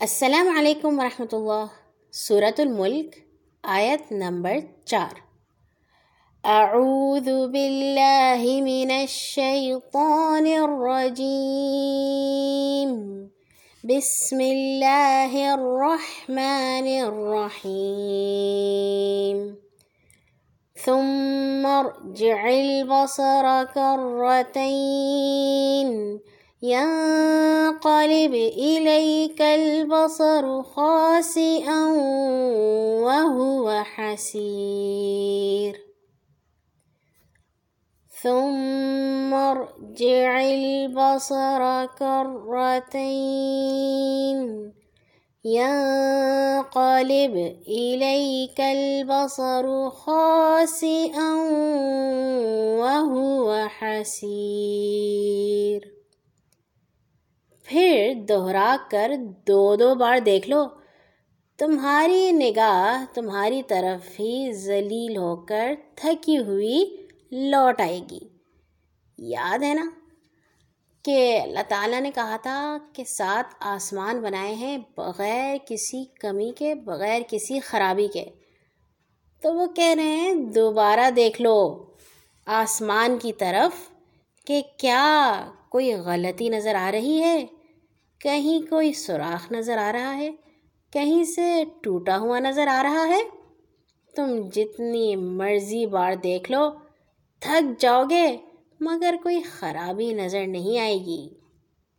السلام علیکم ورحمۃ اللہ۔ سورة الملک، آیت نمبر چار۔ اعوذ باللہ من الشیطان الرجیم۔ بسم اللہ الرحمن الرحیم۔ ثم ارجع البصر كرتين ينقلب إليك البصر خاسئا وهو حسير. ثم ارجع البصر كرتين. ينقلب إليك البصر خاسئا وهو حسير. پھر دہرا کر دو دو بار دیکھ لو۔ تمہاری نگاہ تمہاری طرف ہی ذلیل ہو کر تھکی ہوئی لوٹ آئے گی۔ یاد ہے نا کہ اللہ تعالیٰ نے کہا تھا کہ سات آسمان بنائے ہیں بغیر کسی کمی کے، بغیر کسی خرابی کے۔ تو وہ کہہ رہے ہیں، دوبارہ دیکھ لو۔ آسمان کی طرف کہ کیا کوئی غلطی نظر آ رہی ہے؟ کہیں کوئی سوراخ نظر آ رہا ہے؟ کہیں سے ٹوٹا ہوا نظر آ رہا ہے؟ تم جتنی مرضی بار دیکھ لو، تھک جاؤ گے، مگر کوئی خرابی نظر نہیں آئے گی۔